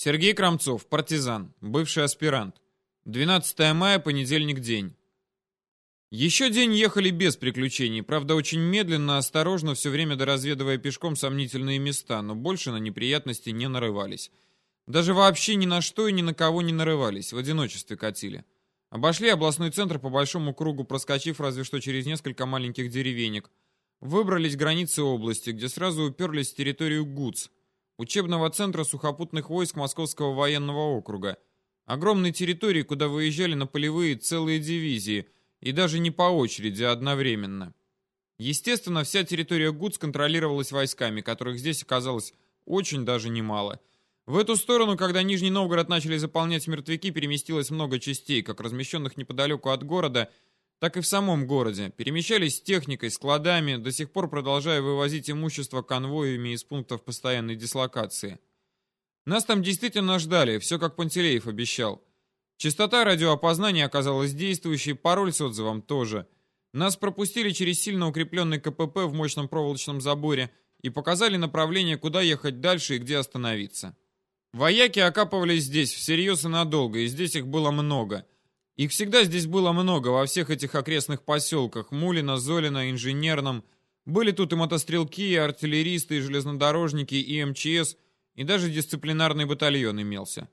Сергей Крамцов, партизан, бывший аспирант. 12 мая, понедельник день. Еще день ехали без приключений, правда, очень медленно, осторожно, все время доразведывая пешком сомнительные места, но больше на неприятности не нарывались. Даже вообще ни на что и ни на кого не нарывались, в одиночестве катили. Обошли областной центр по большому кругу, проскочив разве что через несколько маленьких деревенек. Выбрались границы области, где сразу уперлись в территорию ГУЦ, учебного центра сухопутных войск Московского военного округа. Огромной территории, куда выезжали на полевые целые дивизии – и даже не по очереди, а одновременно. Естественно, вся территория ГУЦ контролировалась войсками, которых здесь оказалось очень даже немало. В эту сторону, когда Нижний Новгород начали заполнять мертвяки, переместилось много частей, как размещенных неподалеку от города, так и в самом городе. Перемещались техникой, складами, до сих пор продолжая вывозить имущество конвоями из пунктов постоянной дислокации. Нас там действительно ждали, все как Пантелеев обещал. Частота радиоопознания оказалась действующей, пароль с отзывом тоже. Нас пропустили через сильно укрепленный КПП в мощном проволочном заборе и показали направление, куда ехать дальше и где остановиться. Вояки окапывались здесь всерьез и надолго, и здесь их было много. Их всегда здесь было много, во всех этих окрестных поселках, Мулино, Золино, Инженерном. Были тут и мотострелки, и артиллеристы, и железнодорожники, и МЧС, и даже дисциплинарный батальон имелся.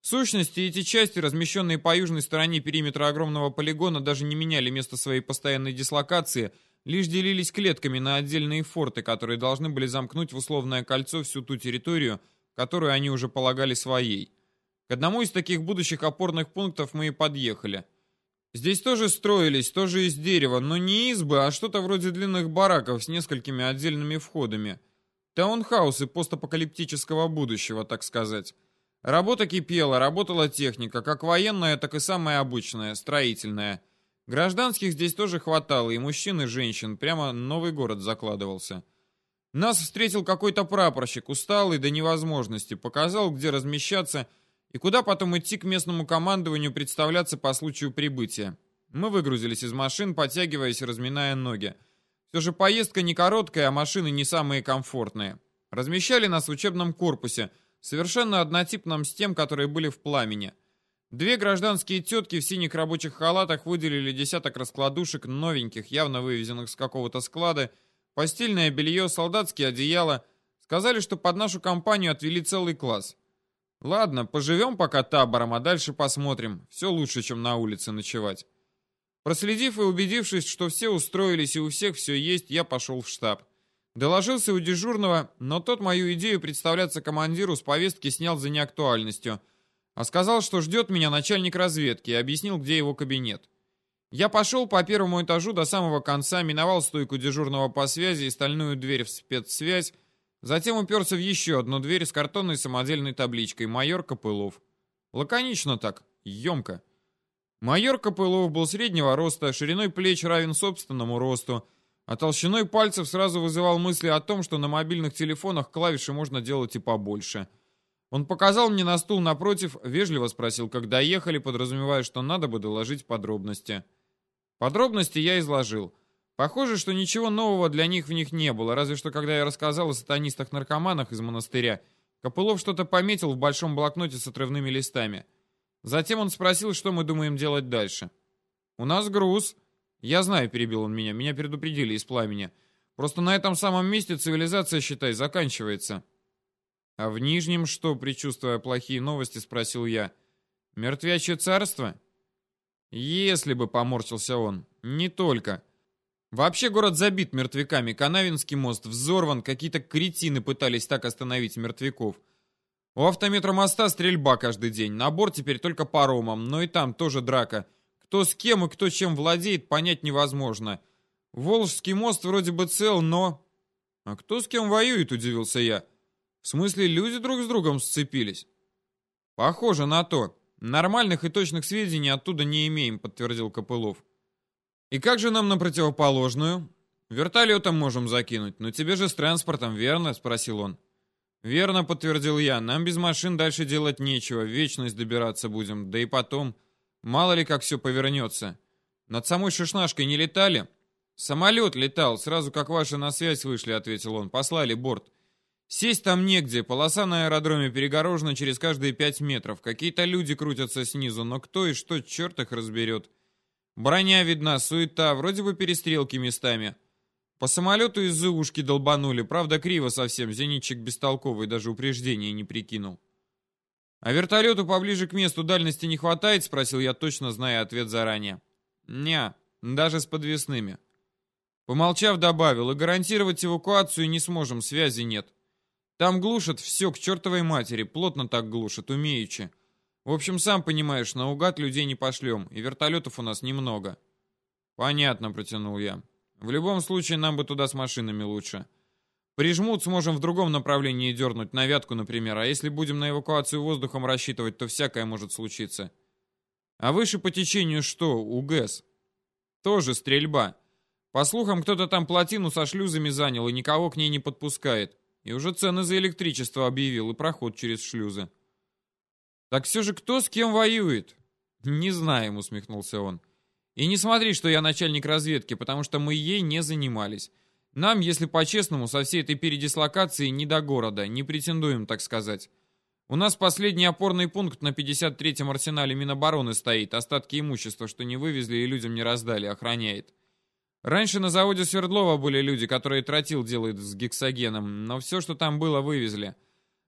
В сущности, эти части, размещенные по южной стороне периметра огромного полигона, даже не меняли место своей постоянной дислокации, лишь делились клетками на отдельные форты, которые должны были замкнуть в условное кольцо всю ту территорию, которую они уже полагали своей. К одному из таких будущих опорных пунктов мы и подъехали. Здесь тоже строились, тоже из дерева, но не избы, а что-то вроде длинных бараков с несколькими отдельными входами. Таунхаусы постапокалиптического будущего, так сказать. Работа кипела, работала техника, как военная, так и самая обычная, строительная. Гражданских здесь тоже хватало, и мужчин, и женщин. Прямо новый город закладывался. Нас встретил какой-то прапорщик, усталый до невозможности, показал, где размещаться и куда потом идти к местному командованию представляться по случаю прибытия. Мы выгрузились из машин, подтягиваясь разминая ноги. Все же поездка не короткая, а машины не самые комфортные. Размещали нас в учебном корпусе – совершенно однотипном с тем, которые были в пламени. Две гражданские тетки в синих рабочих халатах выделили десяток раскладушек, новеньких, явно вывезенных с какого-то склада, постельное белье, солдатские одеяла. Сказали, что под нашу компанию отвели целый класс. Ладно, поживем пока табором, а дальше посмотрим. Все лучше, чем на улице ночевать. Проследив и убедившись, что все устроились и у всех все есть, я пошел в штаб. Доложился у дежурного, но тот мою идею представляться командиру с повестки снял за неактуальностью, а сказал, что ждет меня начальник разведки и объяснил, где его кабинет. Я пошел по первому этажу до самого конца, миновал стойку дежурного по связи и стальную дверь в спецсвязь, затем уперся в еще одну дверь с картонной самодельной табличкой «Майор Копылов». Лаконично так, емко. Майор Копылов был среднего роста, шириной плеч равен собственному росту, а толщиной пальцев сразу вызывал мысли о том, что на мобильных телефонах клавиши можно делать и побольше. Он показал мне на стул напротив, вежливо спросил, когда ехали, подразумевая, что надо бы доложить подробности. Подробности я изложил. Похоже, что ничего нового для них в них не было, разве что когда я рассказал о сатанистах-наркоманах из монастыря, Копылов что-то пометил в большом блокноте с отрывными листами. Затем он спросил, что мы думаем делать дальше. «У нас груз», «Я знаю», — перебил он меня, — «меня предупредили из пламени. Просто на этом самом месте цивилизация, считай, заканчивается». «А в Нижнем что?» — предчувствуя плохие новости, спросил я. «Мертвячее царство?» «Если бы», — поморщился он. «Не только. Вообще город забит мертвяками. Канавинский мост взорван, какие-то кретины пытались так остановить мертвяков. У автометра моста стрельба каждый день. Набор теперь только паромом, но и там тоже драка». Кто с кем и кто чем владеет, понять невозможно. Волжский мост вроде бы цел, но... А кто с кем воюет, удивился я. В смысле, люди друг с другом сцепились? Похоже на то. Нормальных и точных сведений оттуда не имеем, подтвердил Копылов. И как же нам на противоположную? Вертолетом можем закинуть, но тебе же с транспортом, верно? Спросил он. Верно, подтвердил я. Нам без машин дальше делать нечего, вечность добираться будем. Да и потом... Мало ли как все повернется. Над самой шишнашкой не летали? Самолет летал, сразу как ваши на связь вышли, ответил он. Послали борт. Сесть там негде, полоса на аэродроме перегорожена через каждые пять метров. Какие-то люди крутятся снизу, но кто и что, черт их разберет. Броня видна, суета, вроде бы перестрелки местами. По самолету из-за ушки долбанули, правда криво совсем, зенитчик бестолковый, даже упреждения не прикинул. «А вертолету поближе к месту дальности не хватает?» — спросил я, точно зная ответ заранее. «Не, даже с подвесными». Помолчав, добавил, и гарантировать эвакуацию не сможем, связи нет. Там глушат все к чертовой матери, плотно так глушат, умеючи. В общем, сам понимаешь, наугад людей не пошлем, и вертолетов у нас немного. Понятно, протянул я. В любом случае, нам бы туда с машинами лучше. Прижмут, сможем в другом направлении дернуть, на вятку, например, а если будем на эвакуацию воздухом рассчитывать, то всякое может случиться. А выше по течению что, у? Тоже стрельба. По слухам, кто-то там плотину со шлюзами занял и никого к ней не подпускает. И уже цены за электричество объявил и проход через шлюзы. Так все же кто с кем воюет? Не знаем, усмехнулся он. И не смотри, что я начальник разведки, потому что мы ей не занимались. Нам, если по-честному, со всей этой передислокацией не до города, не претендуем, так сказать. У нас последний опорный пункт на 53-м арсенале Минобороны стоит, остатки имущества, что не вывезли и людям не раздали, охраняет. Раньше на заводе Свердлова были люди, которые тротил делают с гексогеном, но все, что там было, вывезли.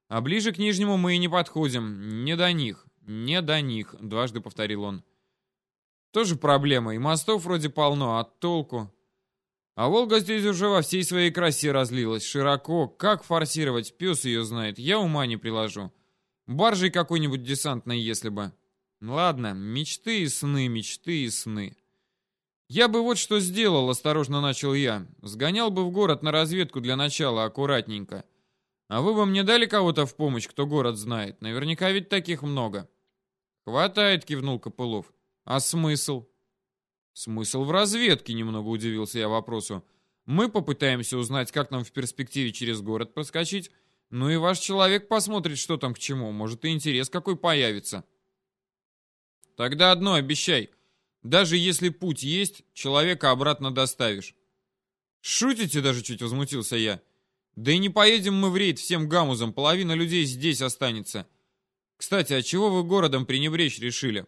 А ближе к Нижнему мы и не подходим. Не до них. Не до них, дважды повторил он. Тоже проблема, и мостов вроде полно, а толку? А Волга здесь уже во всей своей красе разлилась, широко. Как форсировать, пес ее знает, я ума не приложу. Баржей какой-нибудь десантной, если бы. Ладно, мечты и сны, мечты и сны. «Я бы вот что сделал», — осторожно начал я. «Сгонял бы в город на разведку для начала, аккуратненько. А вы бы мне дали кого-то в помощь, кто город знает? Наверняка ведь таких много». «Хватает», — кивнул Копылов. «А смысл?» «Смысл в разведке», — немного удивился я вопросу. «Мы попытаемся узнать, как нам в перспективе через город проскочить. Ну и ваш человек посмотрит, что там к чему. Может, и интерес какой появится». «Тогда одно обещай», — даже если путь есть, человека обратно доставишь. Шутите даже чуть возмутился я. Да и не поедем мы в рейд всем гамузом, половина людей здесь останется. Кстати, а чего вы городом пренебречь решили?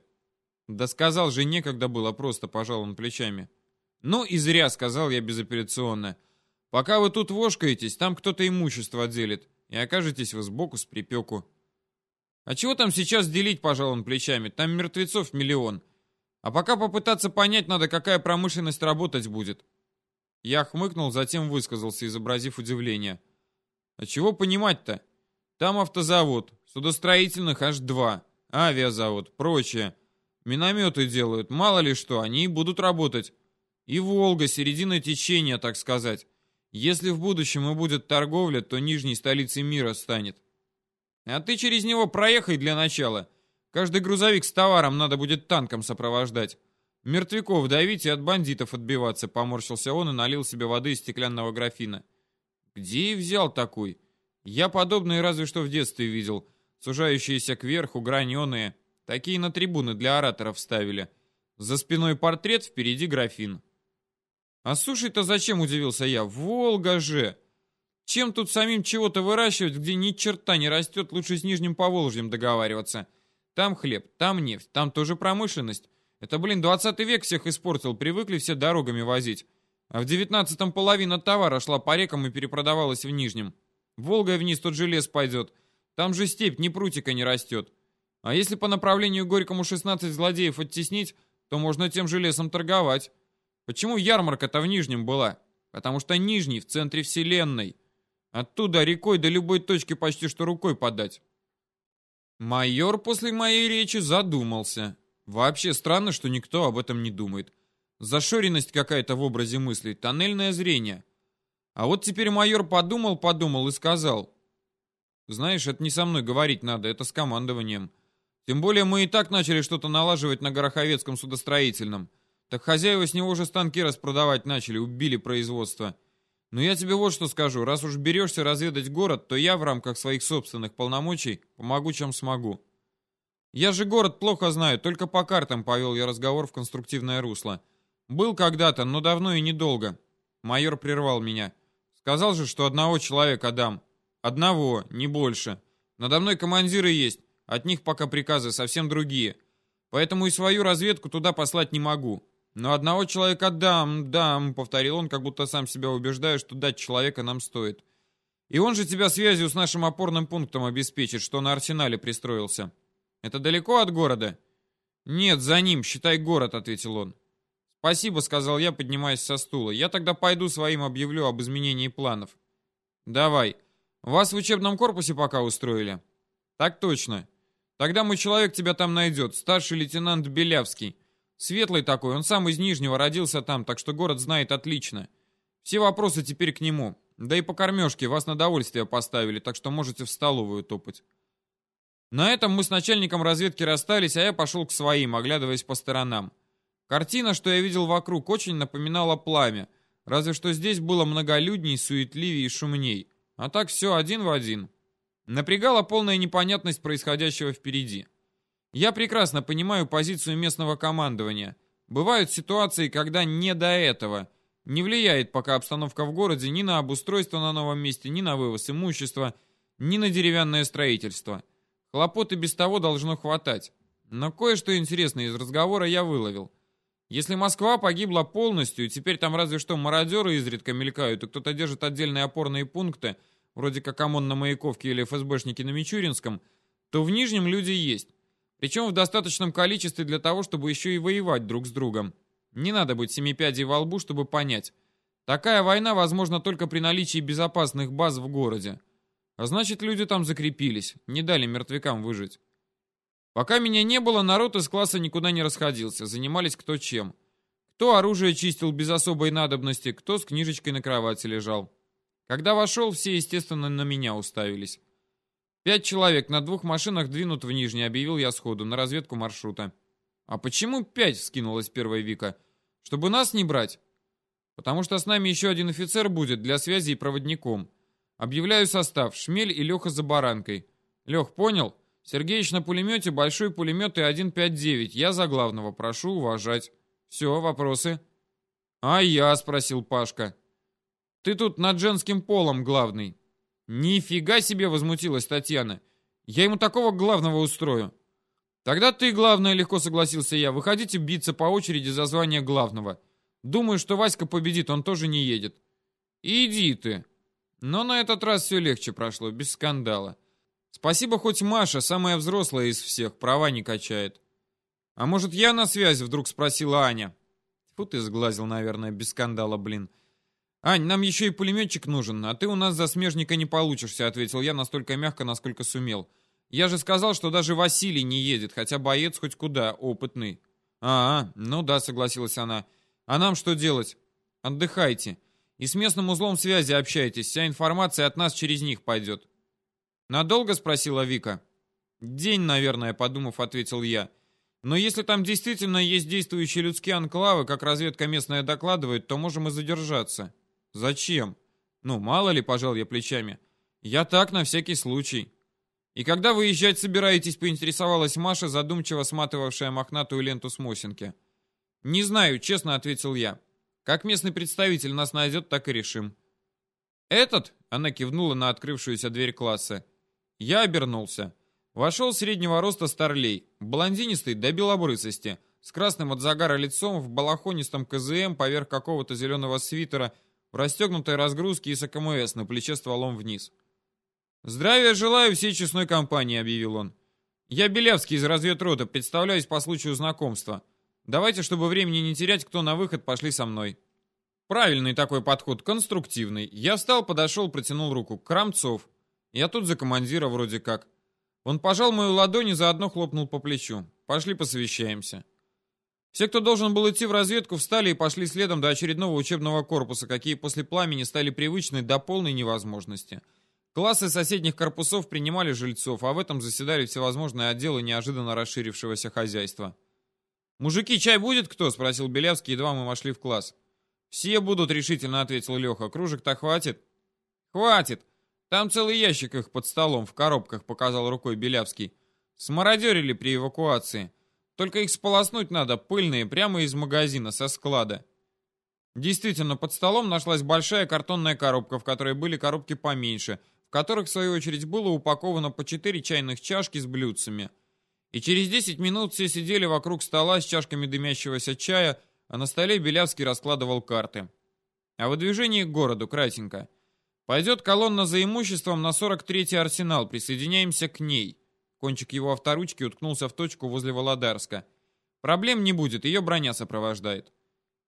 Да сказал же, некогда было, просто пожал он плечами. Ну и зря, сказал я безапелляционно. Пока вы тут вошкаетесь, там кто-то имущество отделит, и окажетесь вы сбоку с припеку. А чего там сейчас делить, пожал он плечами, там мертвецов миллион. А пока попытаться понять надо, какая промышленность работать будет. Я хмыкнул, затем высказался, изобразив удивление. А чего понимать-то? Там автозавод, судостроительных аж два, авиазавод, прочее. Минометы делают, мало ли что, они и будут работать. И Волга, середина течения, так сказать. Если в будущем и будет торговля, то нижней столицей мира станет. А ты через него проехай для начала. Каждый грузовик с товаром надо будет танком сопровождать. Мертвяков давить и от бандитов отбиваться, поморщился он и налил себе воды из стеклянного графина. Где и взял такой? Я подобные разве что в детстве видел. Сужающиеся кверху, граненые. Такие на трибуны для ораторов ставили. За спиной портрет, впереди графин. А суши-то зачем, удивился я? Волга же! Чем тут самим чего-то выращивать, где ни черта не растет, лучше с Нижним Поволжьем договариваться. Там хлеб, там нефть, там тоже промышленность. Это, блин, 20 век всех испортил, привыкли все дорогами возить. А в 19-м половина товара шла по рекам и перепродавалась в Нижнем. Волгой вниз тот же лес пойдет. Там же степь, ни прутика не растет. А если по направлению Горькому 16 злодеев оттеснить, то можно тем же лесом торговать. Почему ярмарка-то в Нижнем была? Потому что Нижний в центре вселенной. Оттуда рекой до любой точки почти что рукой подать. Майор после моей речи задумался. Вообще странно, что никто об этом не думает. Зашоренность какая-то в образе мыслей, тоннельное зрение. А вот теперь майор подумал, подумал и сказал. Знаешь, это не со мной говорить надо, это с командованием. Тем более мы и так начали что-то налаживать на Гороховецком судостроительном. Так хозяева с него уже станки распродавать начали, убили производство. Но я тебе вот что скажу. Раз уж берешься разведать город, то я в рамках своих собственных полномочий помогу, чем смогу. Я же город плохо знаю, только по картам повел я разговор в конструктивное русло. Был когда-то, но давно и недолго. Майор прервал меня. Сказал же, что одного человека дам. Одного, не больше. Надо мной командиры есть. От них пока приказы совсем другие. Поэтому и свою разведку туда послать не могу. Но одного человека дам, дам, повторил он, как будто сам себя убеждая, что дать человека нам стоит. И он же тебя связью с нашим опорным пунктом обеспечит, что на арсенале пристроился. Это далеко от города? Нет, за ним, считай город, ответил он. Спасибо, сказал я, поднимаясь со стула. Я тогда пойду своим объявлю об изменении планов. Давай. Вас в учебном корпусе пока устроили? Так точно. Тогда мой человек тебя там найдет, старший лейтенант Белявский. Светлый такой, он сам из Нижнего родился там, так что город знает отлично. Все вопросы теперь к нему. Да и по кормежке вас на довольствие поставили, так что можете в столовую топать. На этом мы с начальником разведки расстались, а я пошел к своим, оглядываясь по сторонам. Картина, что я видел вокруг, очень напоминала пламя, разве что здесь было многолюдней, суетливее и шумней. А так все один в один. Напрягала полная непонятность происходящего впереди. Я прекрасно понимаю позицию местного командования. Бывают ситуации, когда не до этого. Не влияет пока обстановка в городе ни на обустройство на новом месте, ни на вывоз имущества, ни на деревянное строительство. Хлопот и без того должно хватать. Но кое-что интересное из разговора я выловил. Если Москва погибла полностью, и теперь там разве что мародеры изредка мелькают, и кто-то держит отдельные опорные пункты, вроде как ОМОН на Маяковке или ФСБшники на Мичуринском, то в Нижнем люди есть. Причем в достаточном количестве для того, чтобы еще и воевать друг с другом. Не надо быть семипядей во лбу, чтобы понять. Такая война возможна только при наличии безопасных баз в городе. А значит, люди там закрепились, не дали мертвякам выжить. Пока меня не было, народ из класса никуда не расходился, занимались кто чем. Кто оружие чистил без особой надобности, кто с книжечкой на кровати лежал. Когда вошел, все, естественно, на меня уставились. Пять человек на двух машинах двинут в Нижний, объявил я сходу, на разведку маршрута. А почему пять, скинулась первая Вика? Чтобы нас не брать? Потому что с нами еще один офицер будет для связи и проводником. Объявляю состав. Шмель и Леха за баранкой. Лех, понял? Сергеич на пулемете, большой пулемет и 159. Я за главного. Прошу уважать. Все, вопросы? А я, спросил Пашка. Ты тут над женским полом главный. «Нифига себе!» — возмутилась Татьяна. «Я ему такого главного устрою». «Тогда ты, главное, легко согласился я. Выходите биться по очереди за звание главного. Думаю, что Васька победит, он тоже не едет». «Иди ты!» Но на этот раз все легче прошло, без скандала. Спасибо, хоть Маша, самая взрослая из всех, права не качает. «А может, я на связи?» — вдруг спросила Аня. Фу ты сглазил, наверное, без скандала, блин. «Ань, нам еще и пулеметчик нужен, а ты у нас за смежника не получишься», — ответил я настолько мягко, насколько сумел. «Я же сказал, что даже Василий не едет, хотя боец хоть куда, опытный». «А, ну да», — согласилась она. «А нам что делать?» «Отдыхайте. И с местным узлом связи общайтесь, вся информация от нас через них пойдет». «Надолго?» — спросила Вика. «День, наверное», — подумав, ответил я. «Но если там действительно есть действующие людские анклавы, как разведка местная докладывает, то можем и задержаться». «Зачем?» «Ну, мало ли», — пожал я плечами. «Я так, на всякий случай». «И когда выезжать собираетесь?» — поинтересовалась Маша, задумчиво сматывавшая мохнатую ленту с Мосинки. «Не знаю», — честно ответил я. «Как местный представитель нас найдет, так и решим». «Этот?» — она кивнула на открывшуюся дверь класса. Я обернулся. Вошел среднего роста старлей, блондинистый до белобрысости, с красным от загара лицом, в балахонистом КЗМ поверх какого-то зеленого свитера — в расстегнутой разгрузке и с АКМС на плече стволом вниз. «Здравия желаю всей честной компании», — объявил он. «Я Белявский из разведрота, представляюсь по случаю знакомства. Давайте, чтобы времени не терять, кто на выход, пошли со мной». Правильный такой подход, конструктивный. Я встал, подошел, протянул руку. Крамцов. Я тут за командира вроде как. Он пожал мою ладонь и заодно хлопнул по плечу. Пошли посовещаемся. Все, кто должен был идти в разведку, встали и пошли следом до очередного учебного корпуса, какие после пламени стали привычны до полной невозможности. Классы соседних корпусов принимали жильцов, а в этом заседали всевозможные отделы неожиданно расширившегося хозяйства. «Мужики, чай будет кто?» — спросил Белявский, едва мы вошли в класс. «Все будут», — решительно ответил Леха. «Кружек-то хватит?» «Хватит! Там целый ящик их под столом, в коробках», — показал рукой Белявский. «Смародерили при эвакуации. Только их сполоснуть надо, пыльные, прямо из магазина, со склада. Действительно, под столом нашлась большая картонная коробка, в которой были коробки поменьше, в которых, в свою очередь, было упаковано по четыре чайных чашки с блюдцами. И через 10 минут все сидели вокруг стола с чашками дымящегося чая, а на столе Белявский раскладывал карты. А выдвижение к городу, кратенько. Пойдет колонна за имуществом на 43-й арсенал, присоединяемся к ней. Кончик его авторучки уткнулся в точку возле Володарска. Проблем не будет, ее броня сопровождает.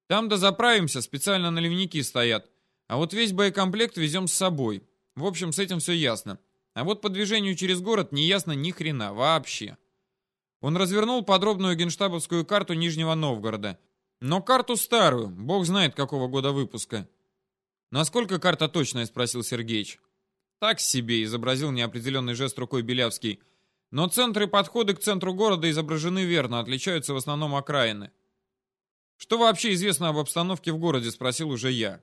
Там дозаправимся, специально наливники стоят. А вот весь боекомплект везем с собой. В общем, с этим все ясно. А вот по движению через город не ясно ни хрена вообще. Он развернул подробную генштабовскую карту Нижнего Новгорода. Но карту старую, бог знает какого года выпуска. «Насколько карта точная?» — спросил Сергеич. «Так себе», — изобразил неопределенный жест рукой Белявский. «Но центры подходы к центру города изображены верно, отличаются в основном окраины». «Что вообще известно об обстановке в городе?» — спросил уже я.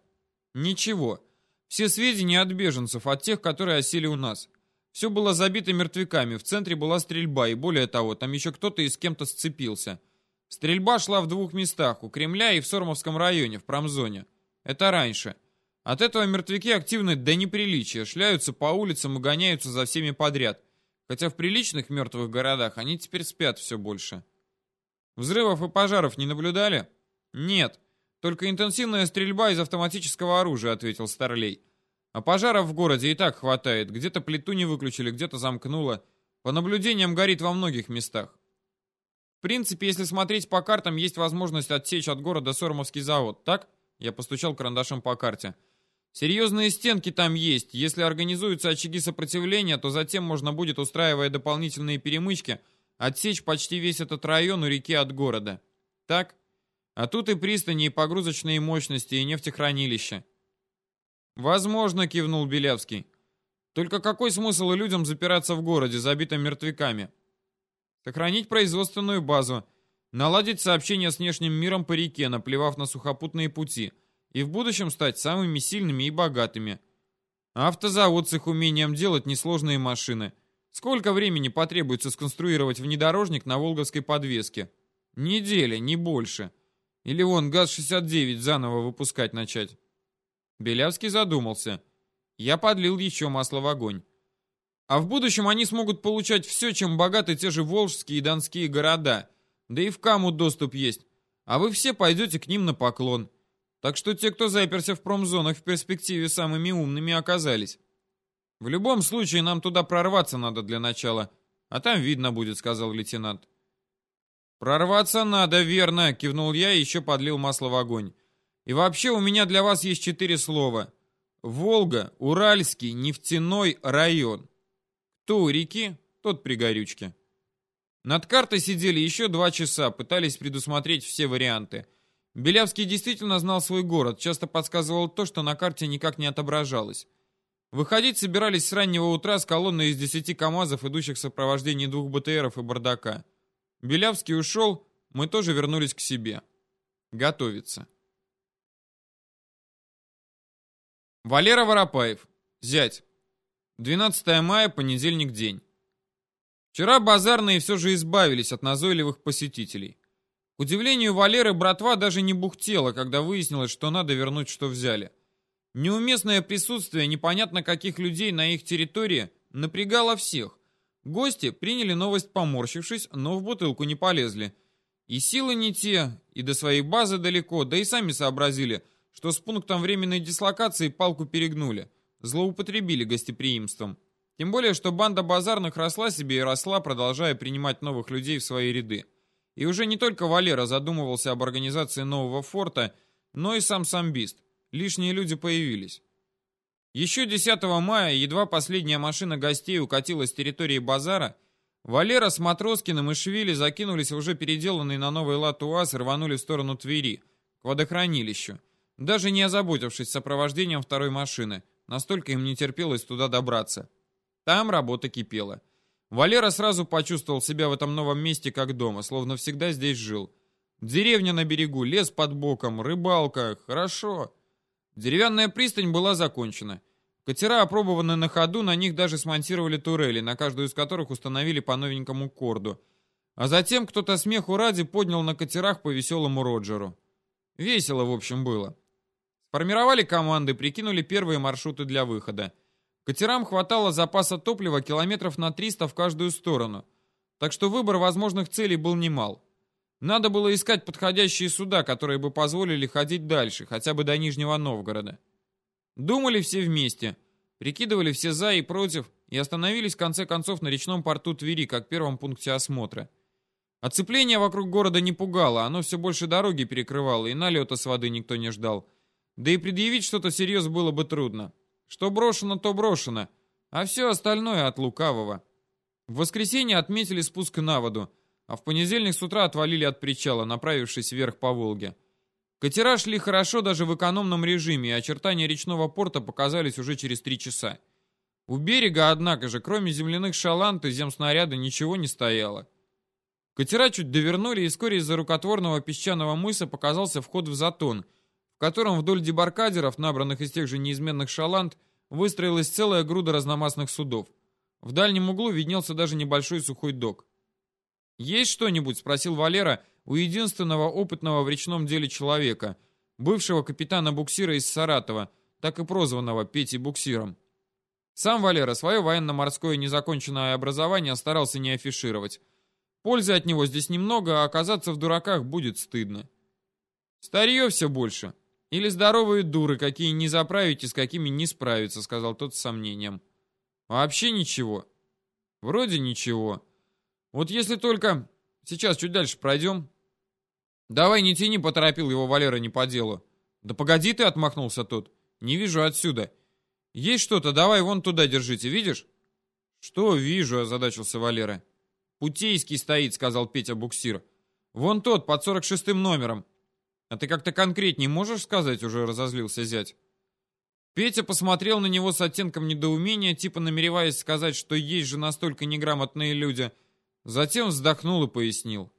«Ничего. Все сведения от беженцев, от тех, которые осели у нас. Все было забито мертвяками, в центре была стрельба, и более того, там еще кто-то и с кем-то сцепился. Стрельба шла в двух местах, у Кремля и в Сормовском районе, в промзоне. Это раньше. От этого мертвяки активны до неприличия, шляются по улицам и гоняются за всеми подряд. Хотя в приличных мертвых городах они теперь спят все больше. Взрывов и пожаров не наблюдали? Нет. Только интенсивная стрельба из автоматического оружия, ответил Старлей. А пожаров в городе и так хватает. Где-то плиту не выключили, где-то замкнуло. По наблюдениям горит во многих местах. В принципе, если смотреть по картам, есть возможность отсечь от города Сормовский завод, так? Я постучал карандашом по карте. Серьезные стенки там есть. Если организуются очаги сопротивления, то затем можно будет, устраивая дополнительные перемычки, отсечь почти весь этот район у реки от города. Так? А тут и пристани, и погрузочные мощности, и нефтехранилища. Возможно, кивнул Белявский. Только какой смысл людям запираться в городе, забитым мертвяками? Сохранить производственную базу, наладить сообщение с внешним миром по реке, наплевав на сухопутные пути – и в будущем стать самыми сильными и богатыми. Автозавод с их умением делать несложные машины. Сколько времени потребуется сконструировать внедорожник на волговской подвеске? Неделя, не больше. Или вон ГАЗ-69 заново выпускать начать. Белявский задумался. Я подлил еще масло в огонь. А в будущем они смогут получать все, чем богаты те же волжские и донские города. Да и в Каму доступ есть. А вы все пойдете к ним на поклон. Так что те, кто заперся в промзонах, в перспективе самыми умными оказались. В любом случае, нам туда прорваться надо для начала. А там видно будет, сказал лейтенант. Прорваться надо, верно, кивнул я и еще подлил масло в огонь. И вообще у меня для вас есть четыре слова. Волга, Уральский, нефтяной район. Кто у реки, тот при горючке. Над картой сидели еще два часа, пытались предусмотреть все варианты. Белявский действительно знал свой город, часто подсказывал то, что на карте никак не отображалось. Выходить собирались с раннего утра с колонной из десяти КАМАЗов, идущих в сопровождении двух БТРов и бардака. Белявский ушел, мы тоже вернулись к себе. Готовиться. Валера Воропаев. Зять. 12 мая, понедельник день. Вчера базарные все же избавились от назойливых посетителей. К удивлению Валеры, братва даже не бухтела, когда выяснилось, что надо вернуть, что взяли. Неуместное присутствие непонятно каких людей на их территории напрягало всех. Гости приняли новость поморщившись, но в бутылку не полезли. И силы не те, и до своей базы далеко, да и сами сообразили, что с пунктом временной дислокации палку перегнули. Злоупотребили гостеприимством. Тем более, что банда базарных росла себе и росла, продолжая принимать новых людей в свои ряды. И уже не только Валера задумывался об организации нового форта, но и сам самбист. Лишние люди появились. Еще 10 мая, едва последняя машина гостей укатила с территории базара, Валера с Матроскиным и Швили закинулись уже переделанный на новый лад УАЗ и рванули в сторону Твери, к водохранилищу, даже не озаботившись сопровождением второй машины. Настолько им не терпелось туда добраться. Там работа кипела. Валера сразу почувствовал себя в этом новом месте как дома, словно всегда здесь жил. Деревня на берегу, лес под боком, рыбалка. Хорошо. Деревянная пристань была закончена. Катера опробованы на ходу, на них даже смонтировали турели, на каждую из которых установили по новенькому корду. А затем кто-то смеху ради поднял на катерах по веселому Роджеру. Весело, в общем, было. Сформировали команды, прикинули первые маршруты для выхода. Катерам хватало запаса топлива километров на 300 в каждую сторону, так что выбор возможных целей был немал. Надо было искать подходящие суда, которые бы позволили ходить дальше, хотя бы до Нижнего Новгорода. Думали все вместе, прикидывали все за и против, и остановились в конце концов на речном порту Твери, как первом пункте осмотра. Оцепление вокруг города не пугало, оно все больше дороги перекрывало, и налета с воды никто не ждал. Да и предъявить что-то серьезно было бы трудно. Что брошено, то брошено, а все остальное от лукавого. В воскресенье отметили спуск на воду, а в понедельник с утра отвалили от причала, направившись вверх по Волге. Катера шли хорошо даже в экономном режиме, и очертания речного порта показались уже через три часа. У берега, однако же, кроме земляных шаланд и земснаряда, ничего не стояло. Катера чуть довернули, и вскоре из-за рукотворного песчаного мыса показался вход в затон, в котором вдоль дебаркадеров, набранных из тех же неизменных шаланд, выстроилась целая груда разномастных судов. В дальнем углу виднелся даже небольшой сухой док. «Есть что-нибудь?» — спросил Валера у единственного опытного в речном деле человека, бывшего капитана буксира из Саратова, так и прозванного Петей Буксиром. Сам Валера свое военно-морское незаконченное образование старался не афишировать. Пользы от него здесь немного, а оказаться в дураках будет стыдно. Старье все больше. Или здоровые дуры, какие не заправить и с какими не справиться, сказал тот с сомнением. Вообще ничего. Вроде ничего. Вот если только... Сейчас чуть дальше пройдем. Давай не тяни, поторопил его Валера не по делу. Да погоди ты, отмахнулся тот. Не вижу отсюда. Есть что-то, давай вон туда держите, видишь? Что вижу, озадачился Валера. Путейский стоит, сказал Петя буксир. Вон тот, под 46-м номером. А ты как-то конкретнее можешь сказать, уже разозлился зять. Петя посмотрел на него с оттенком недоумения, типа намереваясь сказать, что есть же настолько неграмотные люди. Затем вздохнул и пояснил.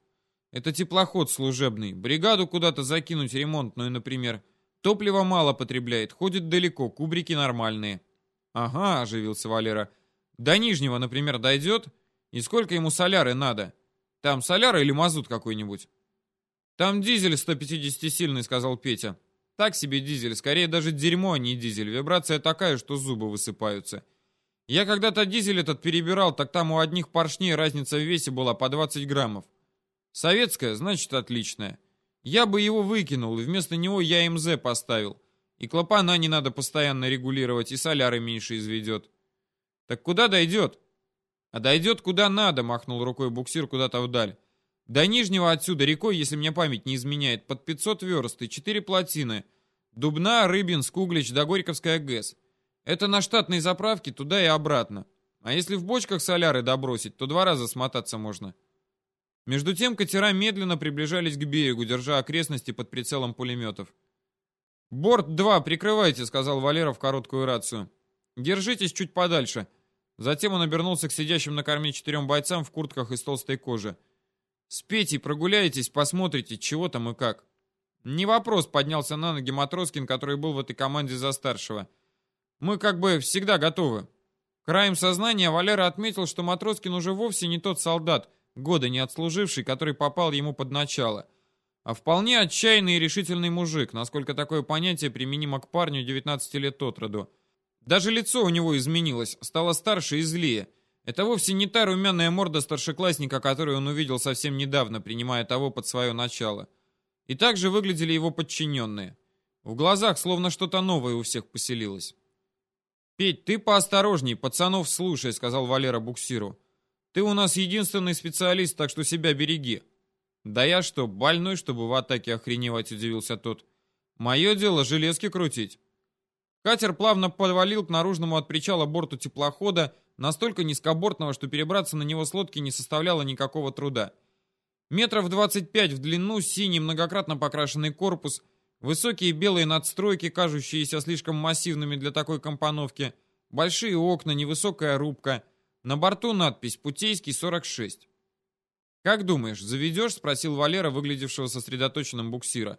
Это теплоход служебный. Бригаду куда-то закинуть ремонтную, например. Топлива мало потребляет, ходит далеко, кубрики нормальные. Ага, оживился Валера. До Нижнего, например, дойдет? И сколько ему соляры надо? Там соляра или мазут какой-нибудь? Там дизель 150-сильный, сказал Петя. Так себе дизель, скорее даже дерьмо, а не дизель. Вибрация такая, что зубы высыпаются. Я когда-то дизель этот перебирал, так там у одних поршней разница в весе была по 20 граммов. Советская, значит, отличная. Я бы его выкинул, и вместо него я МЗ поставил. И клапана не надо постоянно регулировать, и соляры меньше изведет. Так куда дойдет? А дойдет куда надо, махнул рукой буксир куда-то вдаль. До Нижнего отсюда рекой, если мне память не изменяет, под 500 верст и 4 плотины. Дубна, Рыбинск, Углич до Горьковская ГЭС. Это на штатной заправке туда и обратно. А если в бочках соляры добросить, то два раза смотаться можно. Между тем катера медленно приближались к берегу, держа окрестности под прицелом пулеметов. «Борт-2, прикрывайте», — сказал Валера в короткую рацию. «Держитесь чуть подальше». Затем он обернулся к сидящим на корме четырем бойцам в куртках из толстой кожи. «С Петей прогуляйтесь, посмотрите, чего там и как». «Не вопрос», — поднялся на ноги Матроскин, который был в этой команде за старшего. «Мы как бы всегда готовы». Краем сознания Валера отметил, что Матроскин уже вовсе не тот солдат, года не отслуживший, который попал ему под начало, а вполне отчаянный и решительный мужик, насколько такое понятие применимо к парню 19 лет от роду. Даже лицо у него изменилось, стало старше и злее. Это вовсе не та румяная морда старшеклассника, которую он увидел совсем недавно, принимая того под свое начало. И также выглядели его подчиненные. В глазах словно что-то новое у всех поселилось. «Петь, ты поосторожней, пацанов слушай», — сказал Валера буксиру. Ты у нас единственный специалист, так что себя береги. Да я что, больной, чтобы в атаке охреневать, удивился тот. Мое дело железки крутить. Катер плавно подвалил к наружному от причала борту теплохода, настолько низкобортного, что перебраться на него с лодки не составляло никакого труда. Метров 25 в длину, синий многократно покрашенный корпус, высокие белые надстройки, кажущиеся слишком массивными для такой компоновки, большие окна, невысокая рубка — на борту надпись «Путейский 46». «Как думаешь, заведешь?» — спросил Валера, выглядевшего сосредоточенным буксира.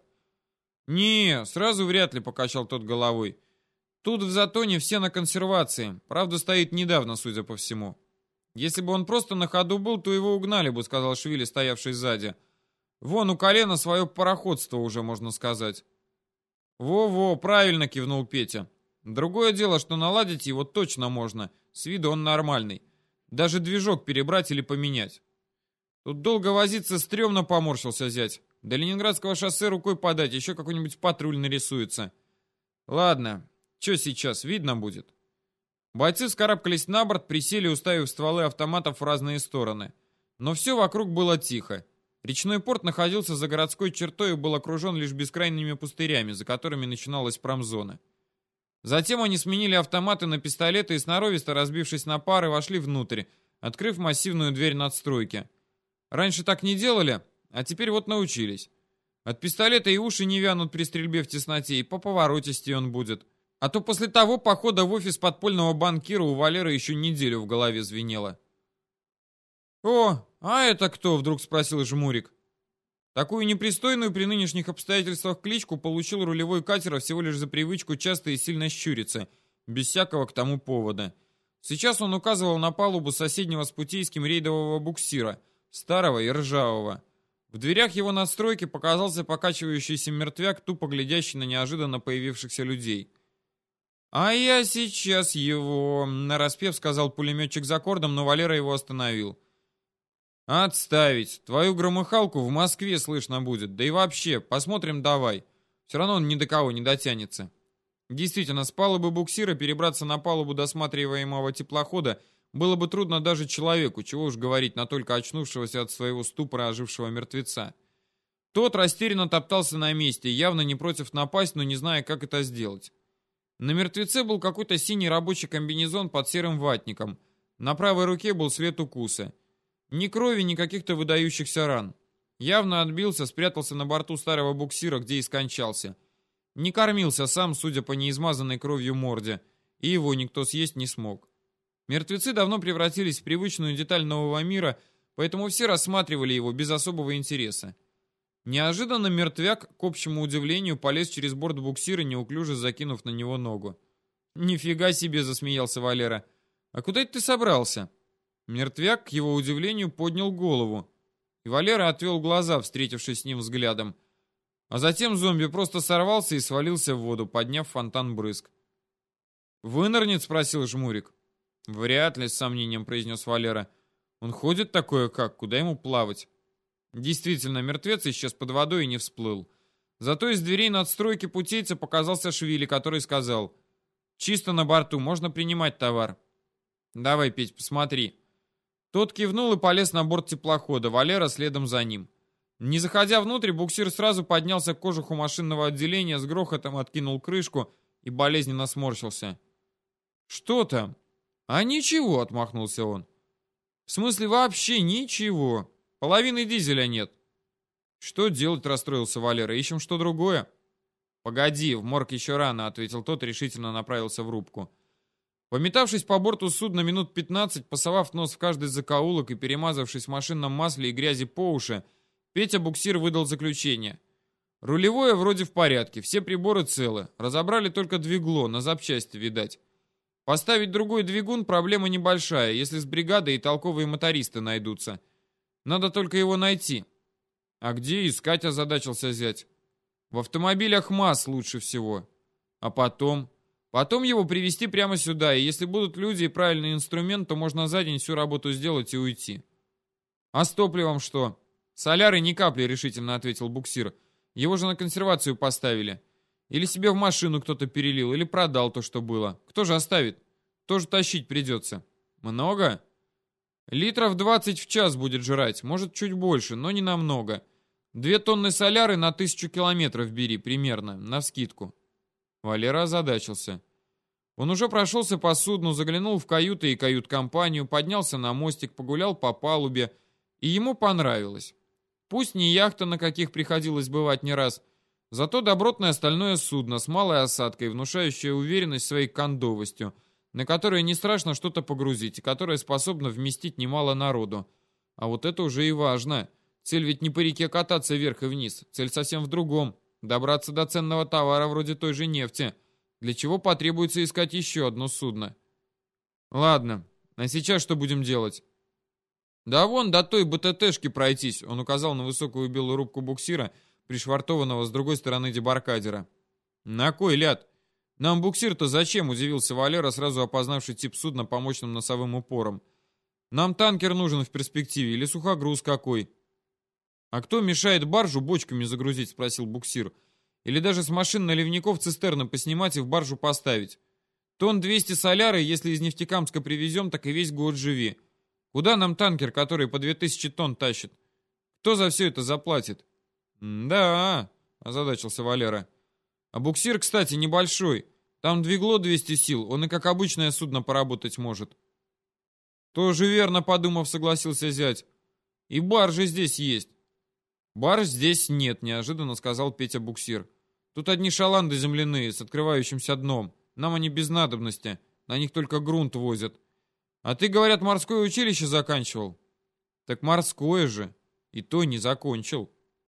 «Не, сразу вряд ли», — покачал тот головой. «Тут в Затоне все на консервации. Правда, стоит недавно, судя по всему. Если бы он просто на ходу был, то его угнали бы», — сказал Швили, стоявший сзади. «Вон у колена свое пароходство уже, можно сказать». «Во-во, правильно», — кивнул Петя. Другое дело, что наладить его точно можно. С виду он нормальный. Даже движок перебрать или поменять. Тут долго возиться стрёмно поморщился зять. До Ленинградского шоссе рукой подать, еще какой-нибудь патруль нарисуется. Ладно, что сейчас, видно будет. Бойцы вскарабкались на борт, присели, уставив стволы автоматов в разные стороны. Но все вокруг было тихо. Речной порт находился за городской чертой и был окружен лишь бескрайними пустырями, за которыми начиналась промзона. Затем они сменили автоматы на пистолеты и сноровисто, разбившись на пары, вошли внутрь, открыв массивную дверь надстройки. Раньше так не делали, а теперь вот научились. От пистолета и уши не вянут при стрельбе в тесноте, и по поворотисти он будет. А то после того похода в офис подпольного банкира у Валеры еще неделю в голове звенело. «О, а это кто?» — вдруг спросил Жмурик. Такую непристойную при нынешних обстоятельствах кличку получил рулевой катера всего лишь за привычку часто и сильно щуриться, без всякого к тому повода. Сейчас он указывал на палубу соседнего с путейским рейдового буксира, старого и ржавого. В дверях его надстройки показался покачивающийся мертвяк, тупо глядящий на неожиданно появившихся людей. «А я сейчас его...» — нараспев сказал пулеметчик за кордом, но Валера его остановил. «Отставить. Твою громыхалку в Москве слышно будет. Да и вообще, посмотрим давай. Все равно он ни до кого не дотянется». Действительно, с палубы буксира перебраться на палубу досматриваемого теплохода было бы трудно даже человеку, чего уж говорить на только очнувшегося от своего ступора ожившего мертвеца. Тот растерянно топтался на месте, явно не против напасть, но не зная, как это сделать. На мертвеце был какой-то синий рабочий комбинезон под серым ватником. На правой руке был след укуса. Ни крови, ни каких-то выдающихся ран. Явно отбился, спрятался на борту старого буксира, где и скончался. Не кормился сам, судя по неизмазанной кровью морде, и его никто съесть не смог. Мертвецы давно превратились в привычную деталь нового мира, поэтому все рассматривали его без особого интереса. Неожиданно мертвяк, к общему удивлению, полез через борт буксира, неуклюже закинув на него ногу. «Нифига себе!» — засмеялся Валера. «А куда это ты собрался?» Мертвяк, к его удивлению, поднял голову. И Валера отвел глаза, встретившись с ним взглядом. А затем зомби просто сорвался и свалился в воду, подняв фонтан брызг. «Вынырнет?» — спросил Жмурик. «Вряд ли», — с сомнением произнес Валера. «Он ходит такое как? Куда ему плавать?» Действительно, мертвец исчез под водой и не всплыл. Зато из дверей надстройки путейца показался Швили, который сказал «Чисто на борту, можно принимать товар». «Давай, Петь, посмотри». Тот кивнул и полез на борт теплохода, Валера следом за ним. Не заходя внутрь, буксир сразу поднялся к кожуху машинного отделения, с грохотом откинул крышку и болезненно сморщился. «Что там?» «А ничего», — отмахнулся он. «В смысле вообще ничего. Половины дизеля нет». «Что делать?» — расстроился Валера. «Ищем что другое?» «Погоди, в морг еще рано», — ответил тот, решительно направился в рубку. Пометавшись по борту судна минут 15, пасовав нос в каждый закоулок и перемазавшись в машинном масле и грязи по уши, Петя буксир выдал заключение. Рулевое вроде в порядке, все приборы целы. Разобрали только двигло, на запчасти, видать. Поставить другой двигун проблема небольшая, если с бригадой и толковые мотористы найдутся. Надо только его найти. А где искать, озадачился зять. В автомобилях МАЗ лучше всего. А потом... Потом его привезти прямо сюда, и если будут люди и правильный инструмент, то можно за день всю работу сделать и уйти. А с топливом что? Соляры ни капли, решительно ответил буксир. Его же на консервацию поставили. Или себе в машину кто-то перелил, или продал то, что было. Кто же оставит? Тоже тащить придется. Много? Литров 20 в час будет жрать, может чуть больше, но не намного. Две тонны соляры на тысячу километров бери, примерно, на вскидку. Валера озадачился. Он уже прошелся по судну, заглянул в каюты и кают-компанию, поднялся на мостик, погулял по палубе, и ему понравилось. Пусть не яхта, на каких приходилось бывать не раз, зато добротное стальное судно с малой осадкой, внушающее уверенность своей кондовостью, на которое не страшно что-то погрузить и которое способно вместить немало народу. А вот это уже и важно. Цель ведь не по реке кататься вверх и вниз, цель совсем в другом — добраться до ценного товара вроде той же нефти, для чего потребуется искать еще одно судно. Ладно, а сейчас что будем делать? Да вон до той БТТшки пройтись, он указал на высокую белую рубку буксира, пришвартованного с другой стороны дебаркадера. На кой ляд? Нам буксир-то зачем, удивился Валера, сразу опознавший тип судна по мощным носовым упорам. Нам танкер нужен в перспективе или сухогруз какой. А кто мешает баржу бочками загрузить, спросил буксир. Или даже с машин наливников цистерны поснимать и в баржу поставить. Тон 200 соляры, если из Нефтекамска привезем, так и весь год живи. Куда нам танкер, который по 2000 тонн тащит? Кто за все это заплатит? «Да», — озадачился Валера. «А буксир, кстати, небольшой. Там двигло 200 сил, он и как обычное судно поработать может». «Тоже верно, подумав, согласился зять. И баржи здесь есть». «Барж здесь нет», — неожиданно сказал Петя буксир. «Тут одни шаланды земляные с открывающимся дном. Нам они без надобности. На них только грунт возят. А ты, говорят, морское училище заканчивал?» «Так морское же. И то не закончил».